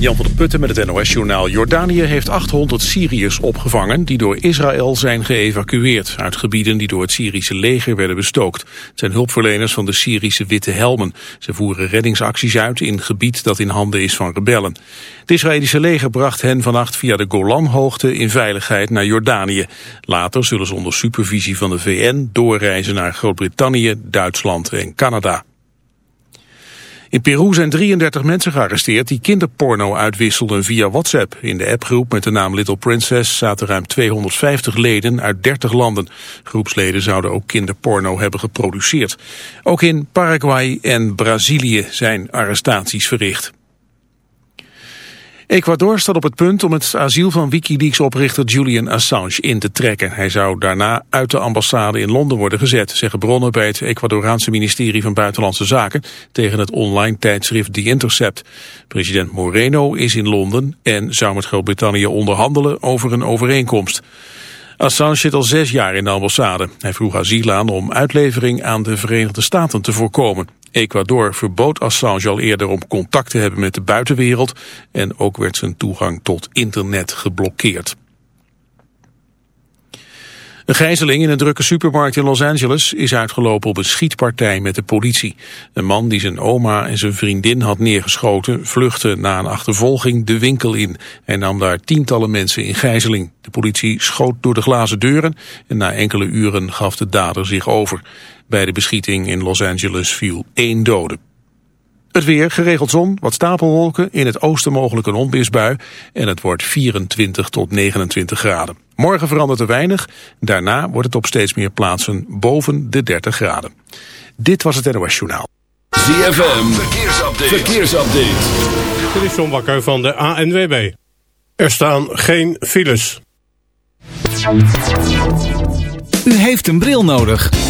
Jan van der Putten met het NOS-journaal. Jordanië heeft 800 Syriërs opgevangen die door Israël zijn geëvacueerd... uit gebieden die door het Syrische leger werden bestookt. Het zijn hulpverleners van de Syrische Witte Helmen. Ze voeren reddingsacties uit in gebied dat in handen is van rebellen. Het Israëlische leger bracht hen vannacht via de Golanhoogte in veiligheid naar Jordanië. Later zullen ze onder supervisie van de VN doorreizen naar Groot-Brittannië, Duitsland en Canada. In Peru zijn 33 mensen gearresteerd die kinderporno uitwisselden via WhatsApp. In de appgroep met de naam Little Princess zaten ruim 250 leden uit 30 landen. Groepsleden zouden ook kinderporno hebben geproduceerd. Ook in Paraguay en Brazilië zijn arrestaties verricht. Ecuador staat op het punt om het asiel van Wikileaks-oprichter Julian Assange in te trekken. Hij zou daarna uit de ambassade in Londen worden gezet, zeggen bronnen bij het Ecuadoraanse ministerie van Buitenlandse Zaken tegen het online tijdschrift The Intercept. President Moreno is in Londen en zou met Groot-Brittannië onderhandelen over een overeenkomst. Assange zit al zes jaar in de ambassade. Hij vroeg asiel aan om uitlevering aan de Verenigde Staten te voorkomen. Ecuador verbood Assange al eerder om contact te hebben met de buitenwereld en ook werd zijn toegang tot internet geblokkeerd. Een gijzeling in een drukke supermarkt in Los Angeles is uitgelopen op een schietpartij met de politie. Een man die zijn oma en zijn vriendin had neergeschoten vluchtte na een achtervolging de winkel in. Hij nam daar tientallen mensen in gijzeling. De politie schoot door de glazen deuren en na enkele uren gaf de dader zich over. Bij de beschieting in Los Angeles viel één dode. Het weer, geregeld zon, wat stapelwolken, in het oosten mogelijk een onweersbui en het wordt 24 tot 29 graden. Morgen verandert er weinig, daarna wordt het op steeds meer plaatsen boven de 30 graden. Dit was het NOS Journaal. ZFM, verkeersupdate. verkeersupdate. Dit is John Bakker van de ANWB. Er staan geen files. U heeft een bril nodig.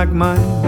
Like mine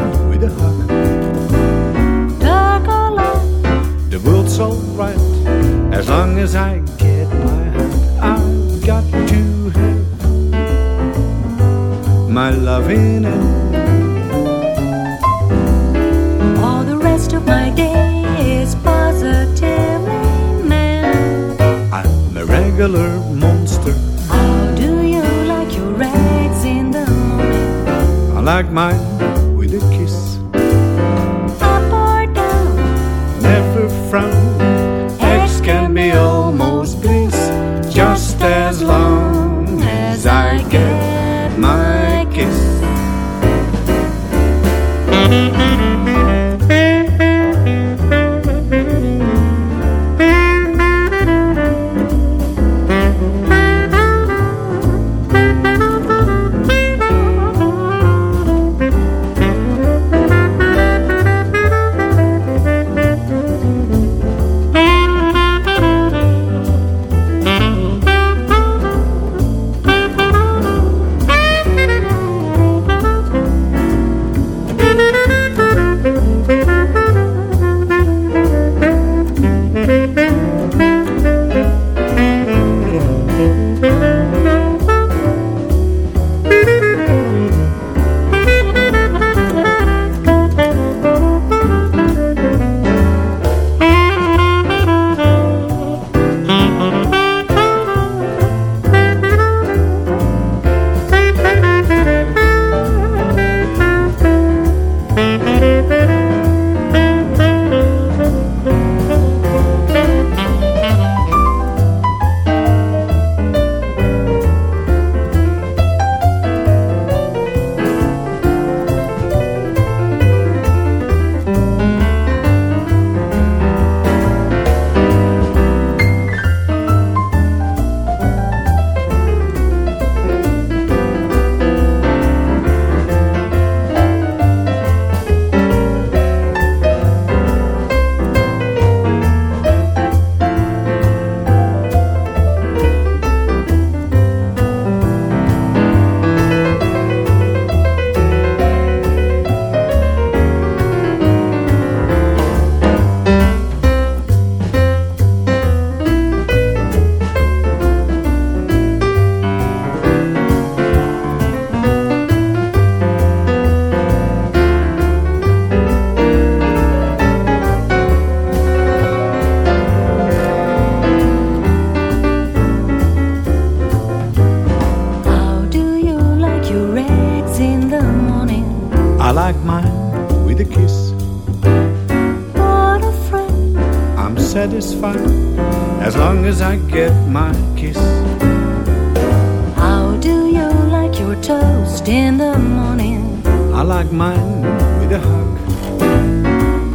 in the morning? I like mine with a hug.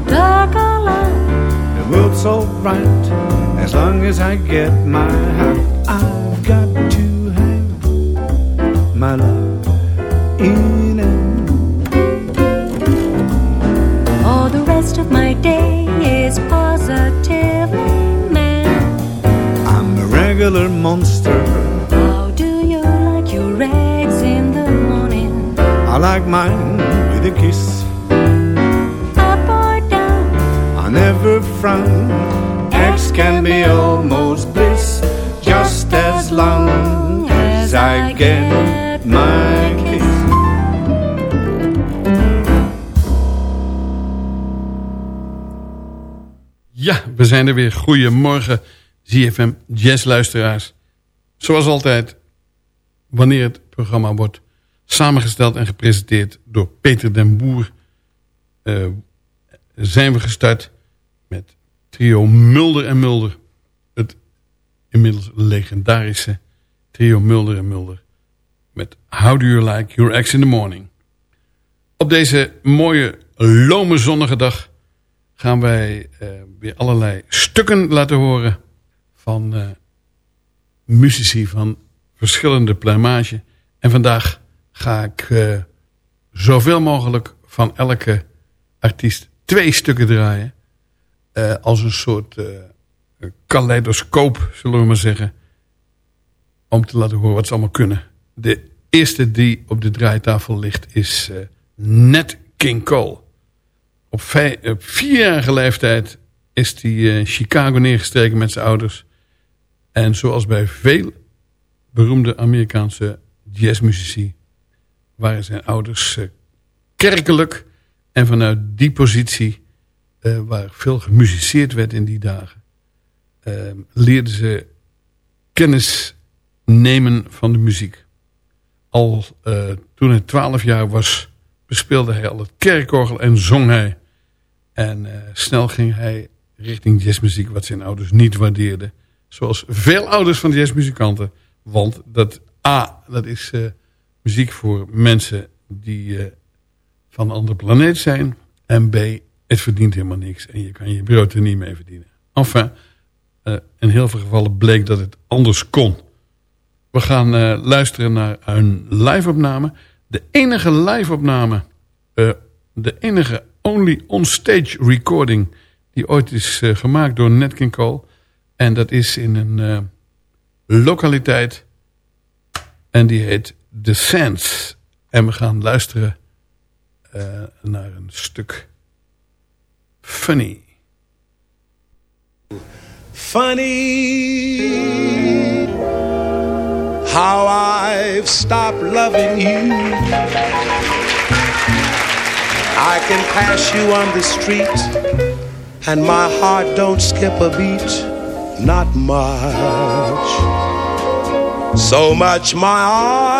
Dark or light? The world's so bright as long as I get my hug. I've got to have my love in it. All the rest of my day is positively man. I'm a regular monster. I like mine with a kiss. Up or down? I never frown. Eggs can be almost bliss, just as long as I get my kiss. Ja, we zijn er weer. Goedemorgen, ZFM Jazzluisteraars. Zoals altijd, wanneer het programma wordt samengesteld en gepresenteerd door Peter den Boer... eh, zijn we gestart met trio Mulder en Mulder. Het inmiddels legendarische trio Mulder en Mulder. Met How Do You Like Your Ex in the Morning. Op deze mooie, lome zonnige dag gaan wij eh, weer allerlei stukken laten horen van eh, muzici van verschillende pluimage. En vandaag ga ik eh, zoveel mogelijk van elke artiest twee stukken draaien. eh, als een soort eh kaleidoscoop, zullen we maar zeggen. Om te laten horen wat ze allemaal kunnen. De eerste die op de draaitafel ligt is Nat King Cole. Op, op vierjarige leeftijd is hij in Chicago neergestreken met zijn ouders. En zoals bij veel beroemde Amerikaanse jazzmuzici... waren zijn ouders eh, kerkelijk. En vanuit die positie, eh, waar veel gemusiceerd werd in die dagen... eh, leerden ze kennis nemen van de muziek. Al toen hij twaalf jaar was, bespeelde hij al het kerkorgel en zong hij. En snel ging hij richting jazzmuziek, wat zijn ouders niet waardeerden. Zoals veel ouders van jazzmuzikanten. Want dat A, dat is muziek voor mensen die eh, van een andere planeet zijn. En B, het verdient helemaal niks. En je kan je brood er niet mee verdienen. Enfin, eh, in heel veel gevallen bleek dat het anders kon. We gaan eh, luisteren naar een live-opname. De enige live-opname, de enige only on-stage recording... die ooit is gemaakt door Nat King Cole. En dat is in een lokaliteit. En die heet The Sands. En we gaan luisteren eh, naar een stuk Funny. Funny how I've stopped loving you. I can pass you on the street and my heart don't skip a beat, not much. So much my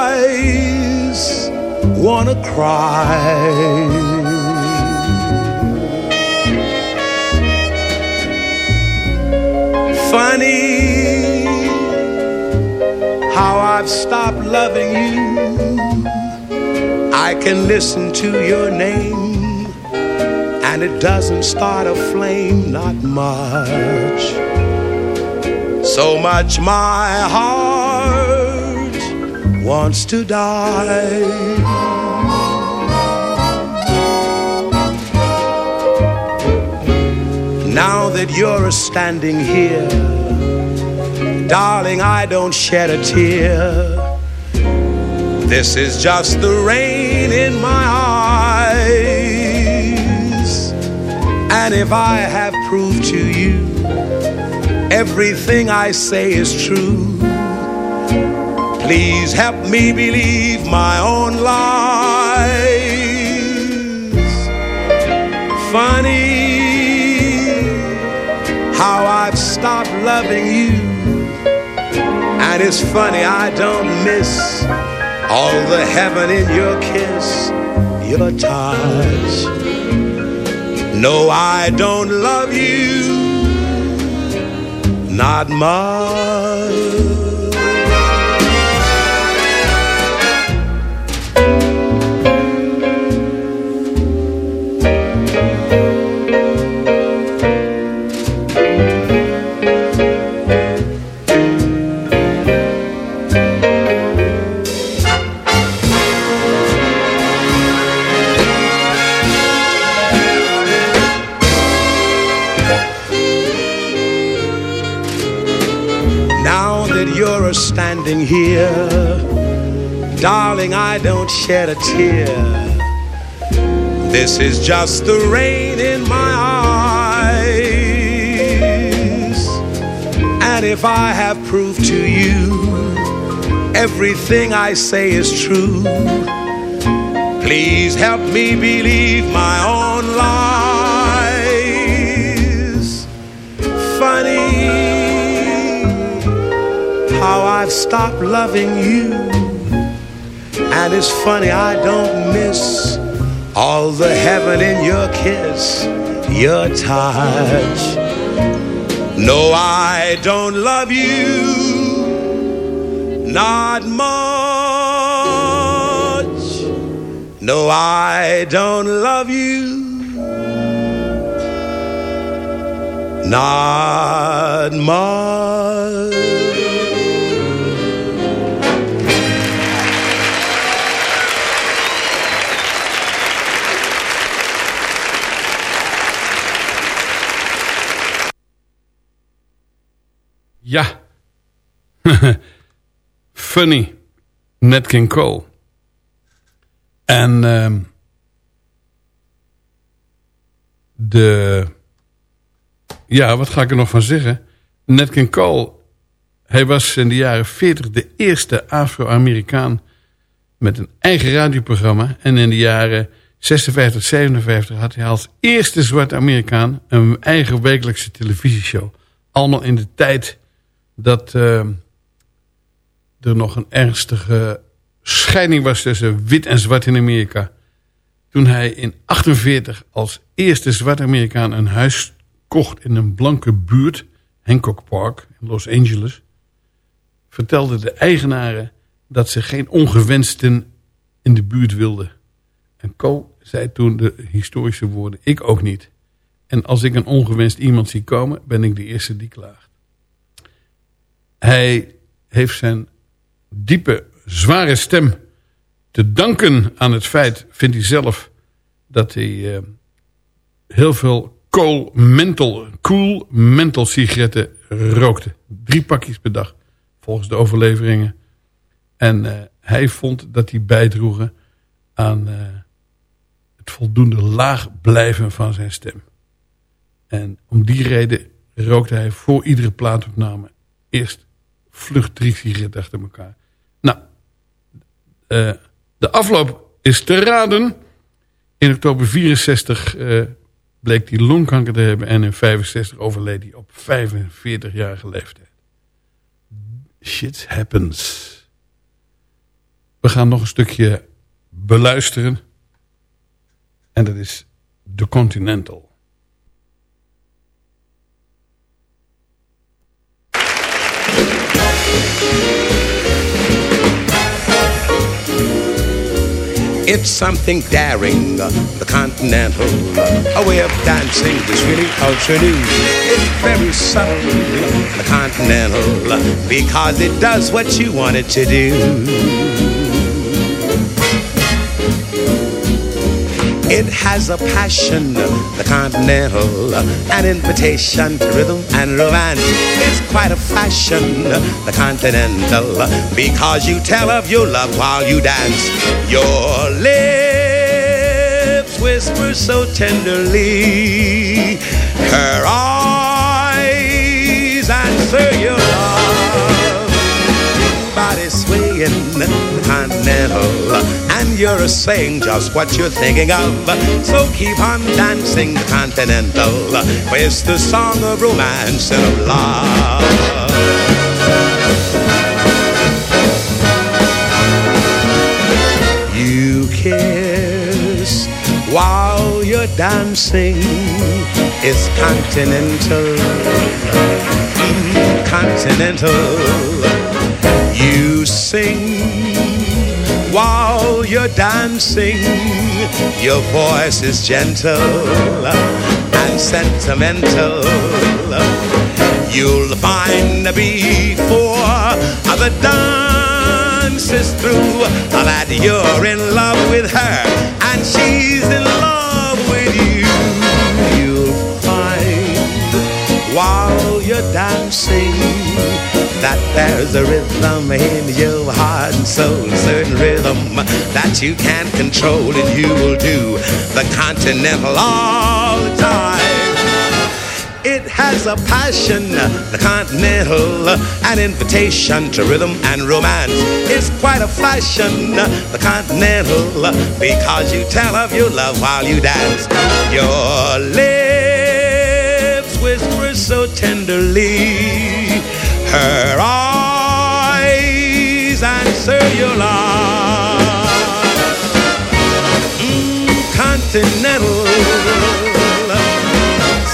eyes wanna cry. Funny how I've stopped loving you. I can listen to your name and it doesn't start a flame, not much. So much my heart wants to die. Now that you're standing here, darling, I don't shed a tear. This is just the rain in my eyes. And if I have proved to you everything I say is true, please help me believe my own lies. Funny how I've stopped loving you. And it's funny I don't miss all the heaven in your kiss. your touch. No, I don't love you, not much. Darling, I don't shed a tear. This is just the rain in my eyes. And if I have proved to you everything I say is true, please help me believe my own lies. Funny how I've stopped loving you. And it's funny, I don't miss all the heaven in your kiss, your touch. No, I don't love you, not much. No, I don't love you, not much. Funny. Nat King Cole. En uh, de... Ja, wat ga ik er nog van zeggen? Nat King Cole, hij was in de jaren 40 de eerste Afro-Amerikaan met een eigen radioprogramma. En in de jaren 56, 57 had hij als eerste zwarte Amerikaan een eigen wekelijkse televisieshow. Allemaal in de tijd dat uh, er nog een ernstige scheiding was tussen wit en zwart in Amerika. Toen hij in 48 als eerste zwart Amerikaan een huis kocht in een blanke buurt, Hancock Park in Los Angeles, vertelden de eigenaren dat ze geen ongewensten in de buurt wilden. En Co zei toen de historische woorden, ik ook niet. En als ik een ongewenst iemand zie komen, ben ik de eerste die klaagt. Hij heeft zijn diepe, zware stem te danken aan het feit, vindt hij zelf, dat hij uh, heel veel cool mental, cool mental sigaretten rookte. Drie pakjes per dag, volgens de overleveringen. En uh, hij vond dat die bijdroegen aan uh, het voldoende laag blijven van zijn stem. En om die reden rookte hij voor iedere plaatopname eerst vlucht drie sigaretten achter elkaar. Nou, uh, de afloop is te raden. In oktober 64 uh, bleek hij longkanker te hebben... en in 65 overleed hij op 45-jarige leeftijd. Shit happens. We gaan nog een stukje beluisteren. En dat is The Continental. It's something daring, the continental, a way of dancing that's really ultra new. It's very subtle, the continental, because it does what you want it to do. It has a passion, the continental, an invitation to rhythm and romance. It's quite a fashion, the continental, because you tell of your love while you dance. Your lips whisper so tenderly, you're saying just what you're thinking of. So keep on dancing continental, it's the song of romance and of love. You kiss while you're dancing is continental. Continental. You sing while you're dancing. Your voice is gentle and sentimental. You'll find before the dance is through that you're in love with her and she's in love with you. You'll find while you're dancing that there's a rhythm in your heart and soul, certain rhythm that you can't control, and you will do the continental all the time. It has a passion, the continental, an invitation to rhythm and romance. It's quite a fashion, the continental, because you tell of your love while you dance. Your lips whisper so tenderly, her eyes answer your love. Mm, continental.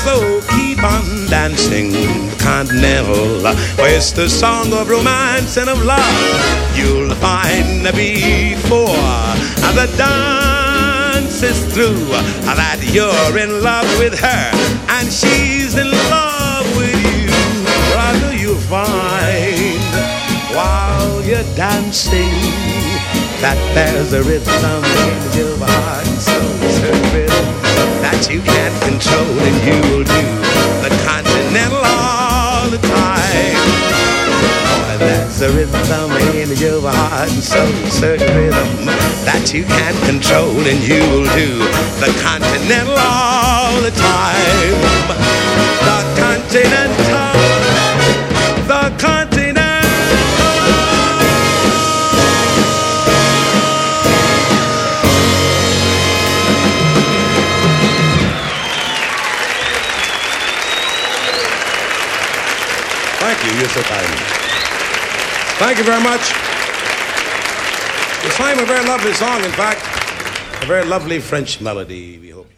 So keep on dancing continental. Where it's the song of romance and of love. You'll find before the dance is through that you're in love with her and she's in find while you're dancing that there's a rhythm in your heart soul, certain that you can't control and you will do the continental all the time. Boy, there's a rhythm in your heart and soul, certain rhythm that you can't control and you will do the continental all the time. The continental, the continental. Thank you. You're so kind. Thank you very much. You sang a very lovely song. In fact, a very lovely French melody. We hope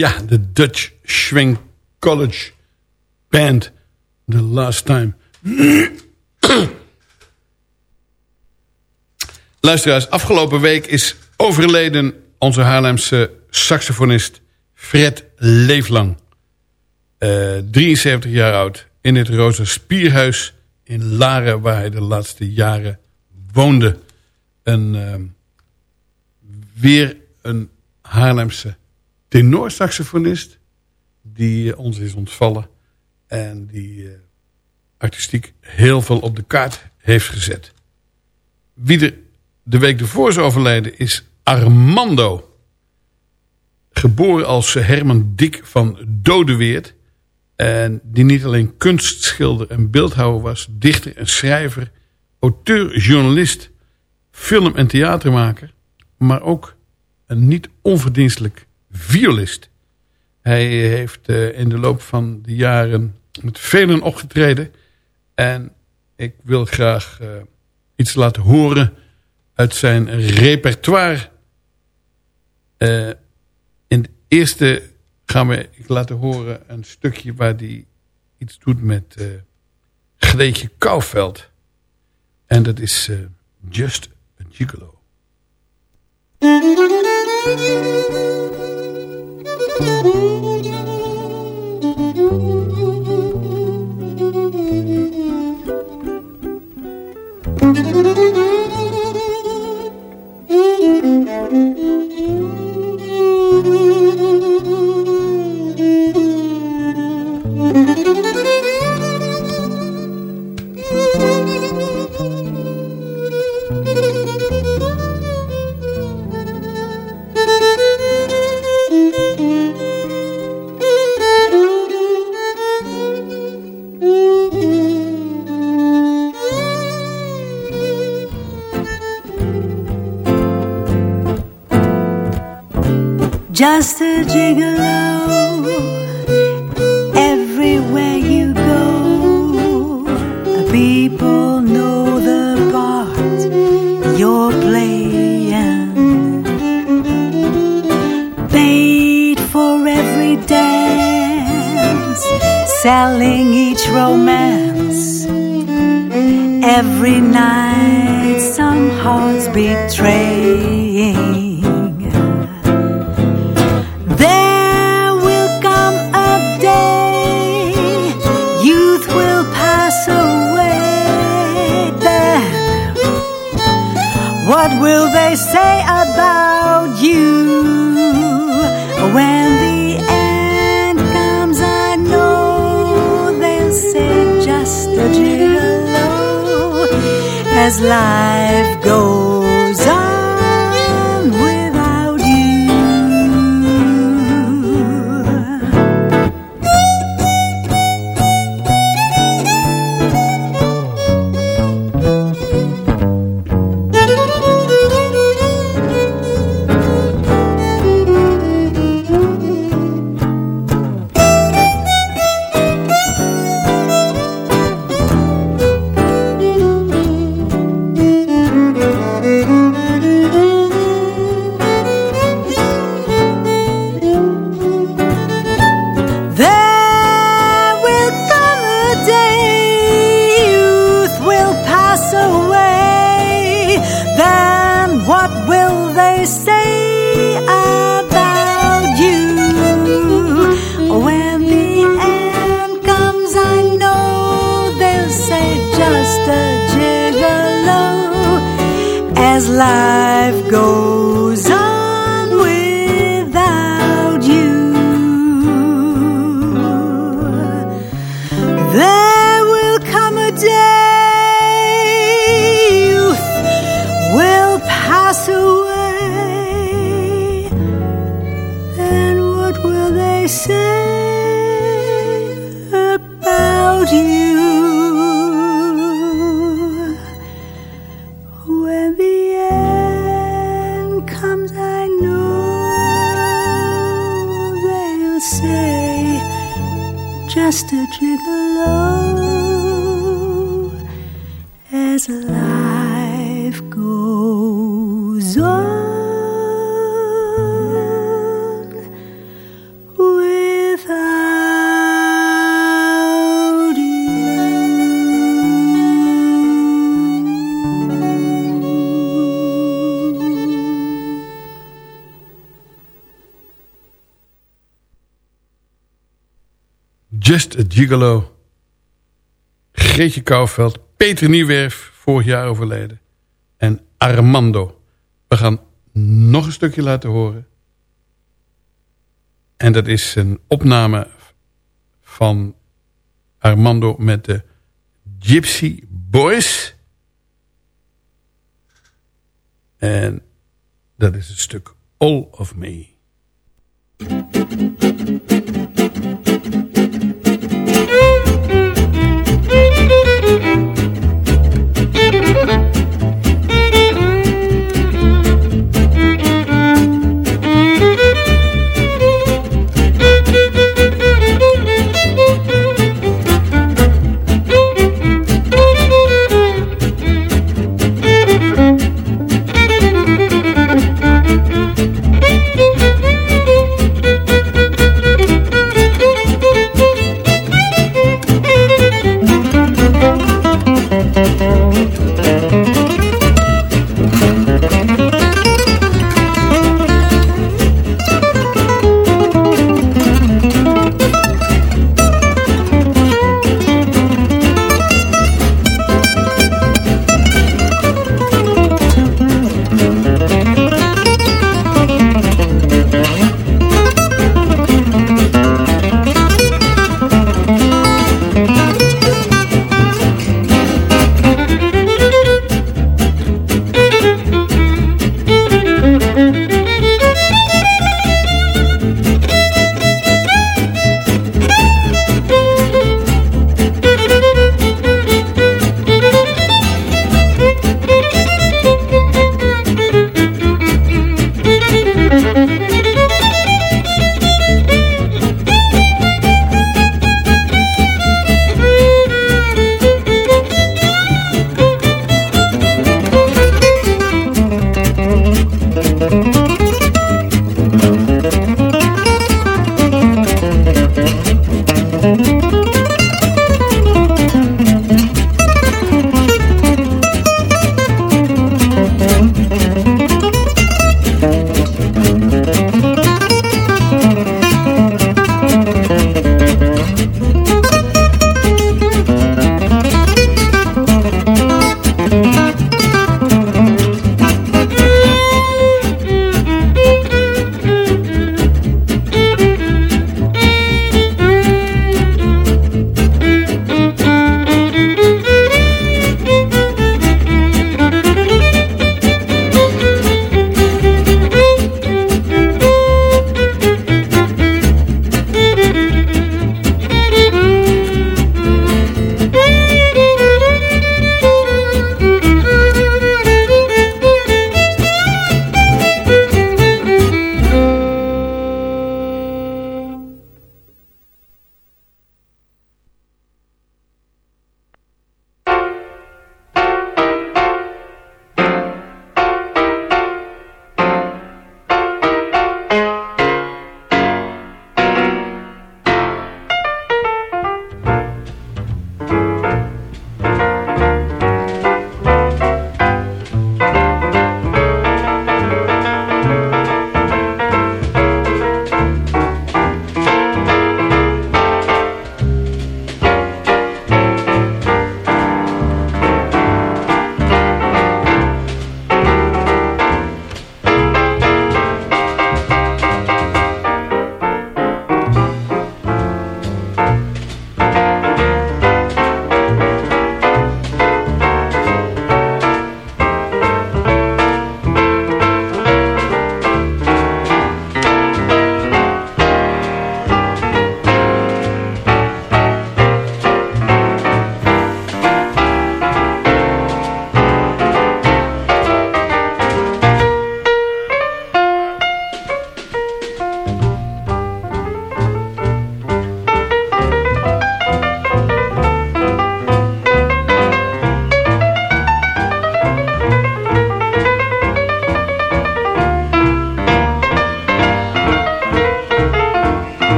Ja, de Dutch Swing College Band. The Last Time. Luisteraars, afgelopen week is overleden onze Haarlemse saxofonist Fred Leeflang. Uh, 73 jaar oud. In het Roze Spierhuis in Laren, waar hij de laatste jaren woonde. Een, uh, weer een Haarlemse tenorsaxofonist die ons is ontvallen en die uh, artistiek heel veel op de kaart heeft gezet. Wie er de week ervoor is overleden is Armando. Geboren als Herman Dik van Dodeweert. En die niet alleen kunstschilder en beeldhouwer was, dichter en schrijver, auteur, journalist, film- en theatermaker, maar ook een niet onverdienstelijk violist. Hij heeft uh, in de loop van de jaren met velen opgetreden. En ik wil graag uh, iets laten horen uit zijn repertoire. Uh, in de eerste gaan we ik laten horen een stukje waar hij iets doet met uh, Greetje Kouwveld. En dat is uh, Just a Gigolo. Thank you. Gigolo. Greetje Kouwveld. Peter Niewerf, vorig jaar overleden. En Armando. We gaan nog een stukje laten horen. En dat is een opname van Armando met de Gypsy Boys. En dat is het stuk All of Me.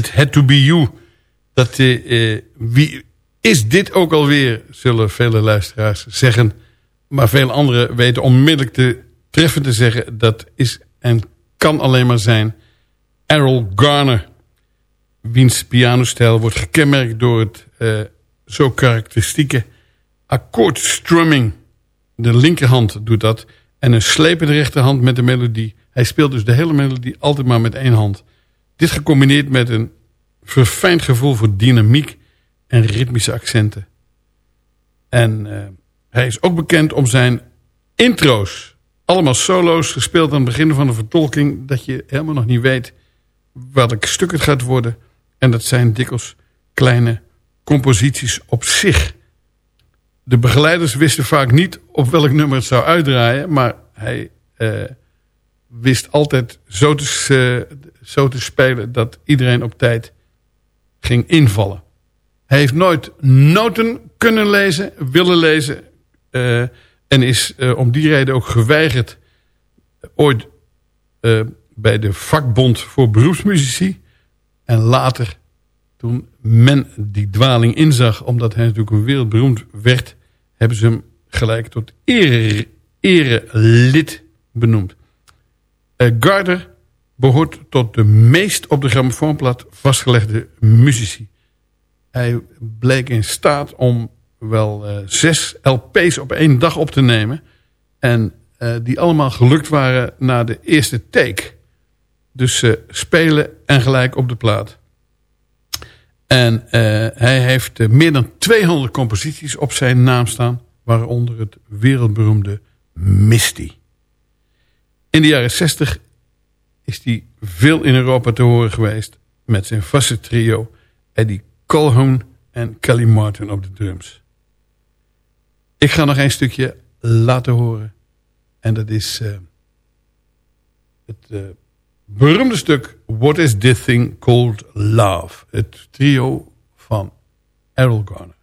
It Had To Be You. Dat, uh, wie is dit ook alweer, zullen vele luisteraars zeggen. Maar veel anderen weten onmiddellijk te treffen te zeggen... dat is en kan alleen maar zijn Errol Garner. Wiens pianostijl wordt gekenmerkt door het uh, zo karakteristieke akkoordstrumming. De linkerhand doet dat. En een slepende rechterhand met de melodie. Hij speelt dus de hele melodie altijd maar met één hand. Dit gecombineerd met een verfijnd gevoel voor dynamiek en ritmische accenten. En uh, hij is ook bekend om zijn intro's. Allemaal solo's gespeeld aan het begin van de vertolking... dat je helemaal nog niet weet welk stuk het gaat worden. En dat zijn dikwijls kleine composities op zich. De begeleiders wisten vaak niet op welk nummer het zou uitdraaien... maar hij uh, wist altijd zo te, uh, zo te spelen dat iedereen op tijd ging invallen. Hij heeft nooit noten kunnen lezen, willen lezen... Uh, en is uh, om die reden ook geweigerd ooit bij de vakbond voor beroepsmuzici. En later, toen men die dwaling inzag, omdat hij natuurlijk een wereldberoemd werd... hebben ze hem gelijk tot ere, erelid benoemd. Uh, Garder behoort tot de meest op de grammofoonplaat vastgelegde muzici. Hij bleek in staat om wel uh, zes LP's op één dag op te nemen. En uh, die allemaal gelukt waren na de eerste take. Dus uh, spelen en gelijk op de plaat. En hij heeft meer dan 200 composities op zijn naam staan. Waaronder het wereldberoemde Misty. In de jaren 60 is hij veel in Europa te horen geweest. Met zijn vaste trio Eddie Colhoun en Kelly Martin op de drums. Ik ga nog een stukje laten horen. En dat is uh, het uh, beroemde stuk What is this thing called love? Het trio van Errol Garner.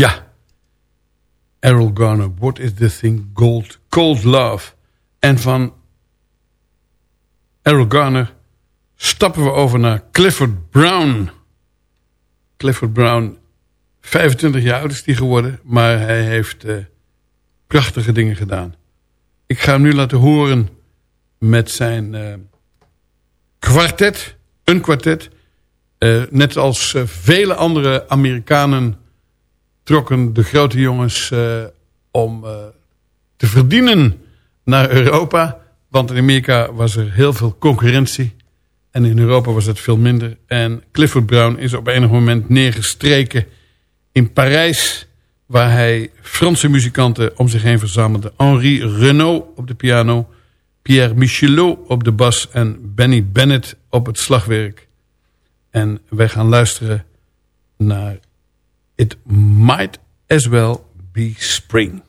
Ja. Errol Garner, What is the thing? Gold, Cold Love. En van Errol Garner stappen we over naar Clifford Brown. Clifford Brown, 25 jaar oud is hij geworden, maar hij heeft uh, prachtige dingen gedaan. Ik ga hem nu laten horen met zijn uh, kwartet, een kwartet. Uh, net als vele andere Amerikanen de grote jongens om te verdienen naar Europa. Want in Amerika was er heel veel concurrentie. En in Europa was het veel minder. En Clifford Brown is op enig moment neergestreken in Parijs... waar hij Franse muzikanten om zich heen verzamelde. Henri Renaud op de piano... Pierre Michelot op de bas en Benny Bennett op het slagwerk. En wij gaan luisteren naar It Might As Well Be Spring.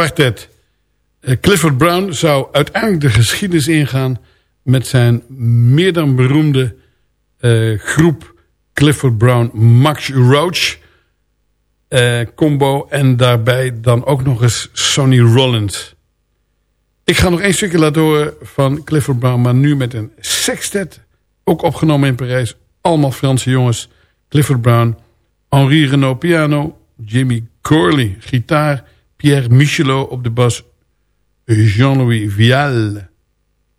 Kwartet. Uh, Clifford Brown zou uiteindelijk de geschiedenis ingaan... met zijn meer dan beroemde uh, groep Clifford Brown Max Roach uh, combo... en daarbij dan ook nog eens Sonny Rollins. Ik ga nog één stukje laten horen van Clifford Brown... maar nu met een sextet, ook opgenomen in Parijs. Allemaal Franse jongens. Clifford Brown, Henri Renault piano... Jimmy Corley gitaar... Pierre Michelot op de bas... Jean-Louis Vial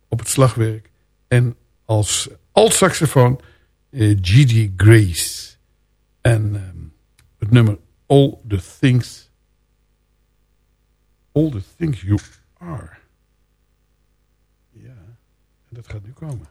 op het slagwerk... en als alt-saxofoon uh, Gigi Grace. En um, het nummer All the Things... All the Things You Are. Ja, en dat gaat nu komen.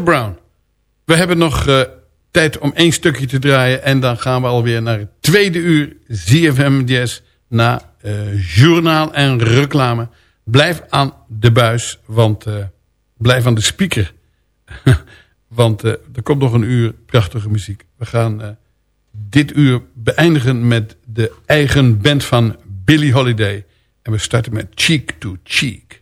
Brown. We hebben nog uh, tijd om één stukje te draaien. En dan gaan we alweer naar het tweede uur ZFM Jazz. Na uh, journaal en reclame. Blijf aan de buis. Want uh, blijf aan de speaker. want er komt nog een uur prachtige muziek. We gaan dit uur beëindigen met de eigen band van Billie Holiday. En we starten met Cheek to Cheek.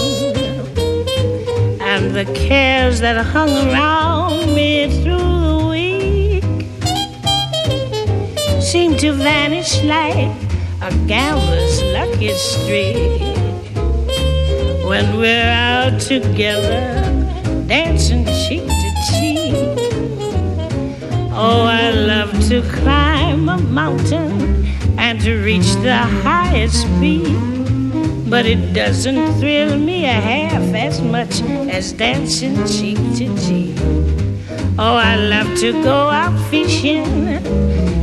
the cares that hung around me through the week seem to vanish like a gambler's lucky streak when we're out together dancing cheek to cheek. Oh, I love to climb a mountain and to reach the highest peak but it doesn't thrill me a half as much as dancing cheek to cheek. Oh, I love to go out fishing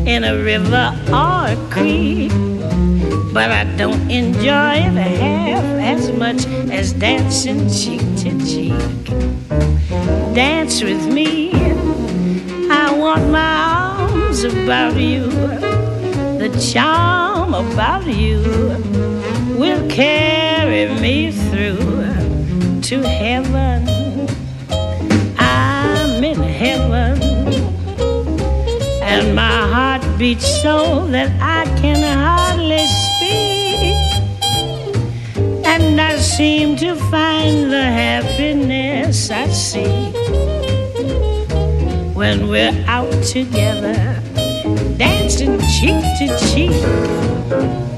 in a river or a creek, but I don't enjoy it a half as much as dancing cheek to cheek. Dance with me, I want my arms about you, the charm about you will carry me through to heaven. I'm in heaven, and my heart beats so that I can hardly speak. And I seem to find the happiness I seek when we're out together, dancing cheek to cheek.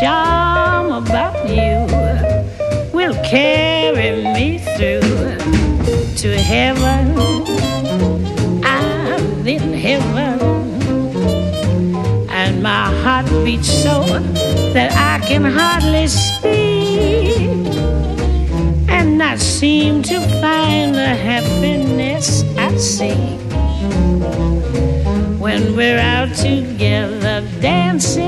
Charm about you will carry me through to heaven. I'm in heaven, and my heart beats so that I can hardly speak. And I seem to find the happiness I seek when we're out together dancing